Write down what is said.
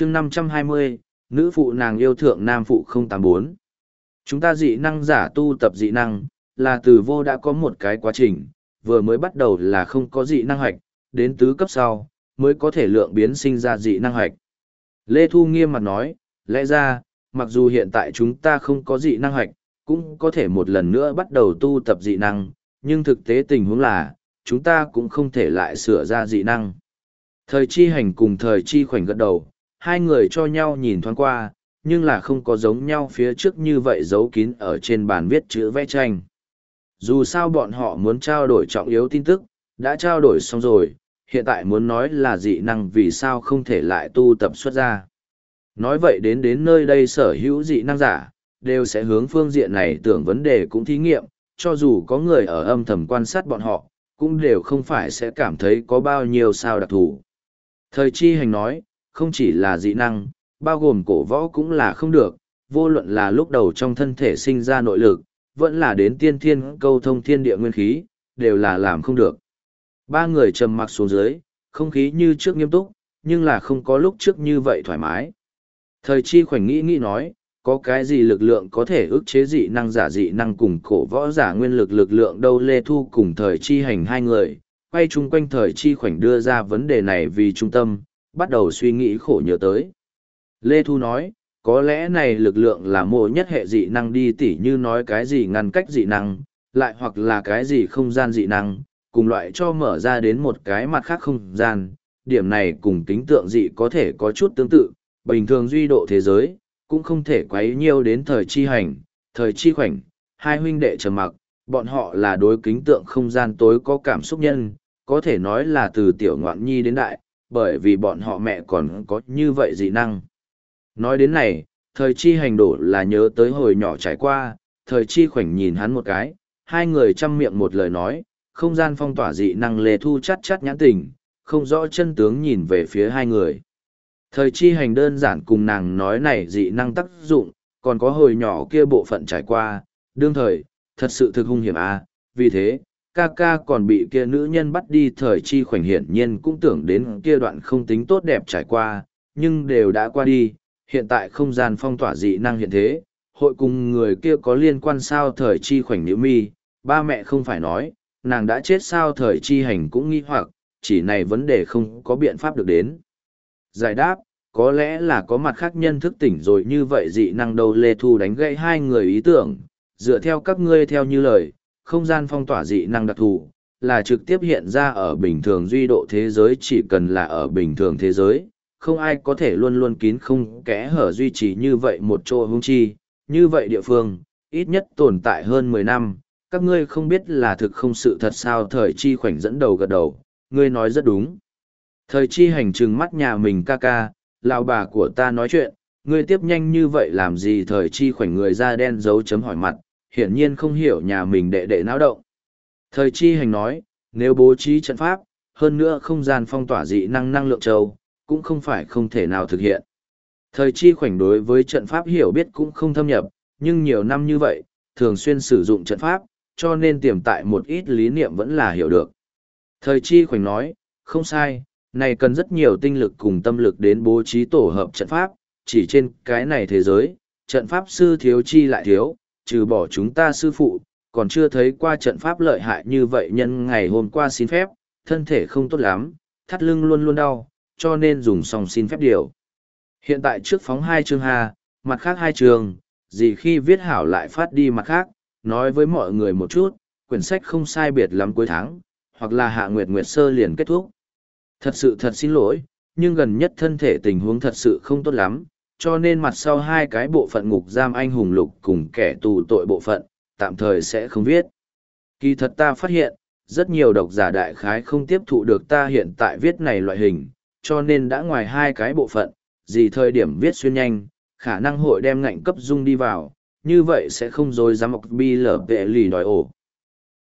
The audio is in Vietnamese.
chương 520, nữ phụ nàng yêu thượng nam phụ 084. Chúng ta dị năng giả tu tập dị năng, là từ vô đã có một cái quá trình, vừa mới bắt đầu là không có dị năng hoạch, đến tứ cấp sau, mới có thể lượng biến sinh ra dị năng hoạch. Lê Thu nghiêm mặt nói, lẽ ra, mặc dù hiện tại chúng ta không có dị năng hoạch, cũng có thể một lần nữa bắt đầu tu tập dị năng, nhưng thực tế tình huống là, chúng ta cũng không thể lại sửa ra dị năng. Thời chi hành cùng thời chi khoảnh gật đầu, hai người cho nhau nhìn thoáng qua, nhưng là không có giống nhau phía trước như vậy giấu kín ở trên bàn viết chữ vẽ tranh. Dù sao bọn họ muốn trao đổi trọng yếu tin tức, đã trao đổi xong rồi, hiện tại muốn nói là dị năng vì sao không thể lại tu tập xuất ra. Nói vậy đến đến nơi đây sở hữu dị năng giả, đều sẽ hướng phương diện này tưởng vấn đề cũng thí nghiệm, cho dù có người ở âm thầm quan sát bọn họ, cũng đều không phải sẽ cảm thấy có bao nhiêu sao đặc thù. Thời chi hành nói, không chỉ là dị năng, bao gồm cổ võ cũng là không được, vô luận là lúc đầu trong thân thể sinh ra nội lực, vẫn là đến tiên thiên câu thông thiên địa nguyên khí, đều là làm không được. Ba người trầm mặc xuống dưới, không khí như trước nghiêm túc, nhưng là không có lúc trước như vậy thoải mái. Thời chi khoảnh nghĩ nghĩ nói, có cái gì lực lượng có thể ức chế dị năng giả dị năng cùng cổ võ giả nguyên lực lực lượng đâu lê thu cùng thời chi hành hai người, quay chung quanh thời chi khoảnh đưa ra vấn đề này vì trung tâm, bắt đầu suy nghĩ khổ nhớ tới. Lê Thu nói, có lẽ này lực lượng là mộ nhất hệ dị năng đi tỉ như nói cái gì ngăn cách dị năng, lại hoặc là cái gì không gian dị năng, cùng loại cho mở ra đến một cái mặt khác không gian, điểm này cùng tính tượng dị có thể có chút tương tự, bình thường duy độ thế giới, cũng không thể quấy nhiều đến thời chi hành, thời chi khoảnh, hai huynh đệ trầm mặc, bọn họ là đối kính tượng không gian tối có cảm xúc nhân, có thể nói là từ tiểu ngoạn nhi đến đại, bởi vì bọn họ mẹ còn có như vậy dị năng. Nói đến này, thời chi hành đổ là nhớ tới hồi nhỏ trải qua, thời chi khoảnh nhìn hắn một cái, hai người chăm miệng một lời nói, không gian phong tỏa dị năng lề thu chắt chắt nhãn tình, không rõ chân tướng nhìn về phía hai người. Thời chi hành đơn giản cùng nàng nói này dị năng tác dụng, còn có hồi nhỏ kia bộ phận trải qua, đương thời, thật sự thực hung hiểm à, vì thế, ca ca còn bị kia nữ nhân bắt đi thời chi khoảnh hiển nhiên cũng tưởng đến kia đoạn không tính tốt đẹp trải qua, nhưng đều đã qua đi, hiện tại không gian phong tỏa dị năng hiện thế, hội cùng người kia có liên quan sao thời chi khoảnh nữ mi, ba mẹ không phải nói, nàng đã chết sao thời chi hành cũng nghi hoặc, chỉ này vấn đề không có biện pháp được đến. Giải đáp, có lẽ là có mặt khác nhân thức tỉnh rồi như vậy dị năng đầu lê thu đánh gãy hai người ý tưởng, dựa theo các ngươi theo như lời, không gian phong tỏa dị năng đặc thù, là trực tiếp hiện ra ở bình thường duy độ thế giới chỉ cần là ở bình thường thế giới, không ai có thể luôn luôn kín không kẽ hở duy trì như vậy một chỗ hung chi, như vậy địa phương, ít nhất tồn tại hơn mười năm, các ngươi không biết là thực không sự thật sao thời chi khoảnh dẫn đầu gật đầu, ngươi nói rất đúng. Thời chi hành trừng mắt nhà mình ca ca, lão bà của ta nói chuyện, ngươi tiếp nhanh như vậy làm gì thời chi khoảnh người da đen dấu chấm hỏi mặt, hiển nhiên không hiểu nhà mình đệ đệ náo động. Thời chi hành nói, nếu bố trí trận pháp, hơn nữa không gian phong tỏa dị năng năng lượng châu, cũng không phải không thể nào thực hiện. Thời chi khoảnh đối với trận pháp hiểu biết cũng không thâm nhập, nhưng nhiều năm như vậy, thường xuyên sử dụng trận pháp, cho nên tiềm tại một ít lý niệm vẫn là hiểu được. Thời chi khoảnh nói, không sai, này cần rất nhiều tinh lực cùng tâm lực đến bố trí tổ hợp trận pháp, chỉ trên cái này thế giới, trận pháp sư thiếu chi lại thiếu, trừ bỏ chúng ta sư phụ, còn chưa thấy qua trận pháp lợi hại như vậy nhân ngày hôm qua xin phép, thân thể không tốt lắm, thắt lưng luôn luôn đau, cho nên dùng xong xin phép điều. Hiện tại trước phóng hai chương hà, mặt khác hai chương, gì khi viết hảo lại phát đi mặt khác, nói với mọi người một chút, quyển sách không sai biệt lắm cuối tháng, hoặc là hạ nguyệt nguyệt sơ liền kết thúc. Thật sự thật xin lỗi, nhưng gần nhất thân thể tình huống thật sự không tốt lắm, cho nên mặt sau hai cái bộ phận ngục giam anh hùng lục cùng kẻ tù tội bộ phận, tạm thời sẽ không viết. Kỳ thật ta phát hiện, rất nhiều độc giả đại khái không tiếp thụ được ta hiện tại viết này loại hình, cho nên đã ngoài hai cái bộ phận, gì thời điểm viết xuyên nhanh, khả năng hội đem ngạnh cấp dung đi vào, như vậy sẽ không dối dám mọc bi lở vệ lì đòi ổ.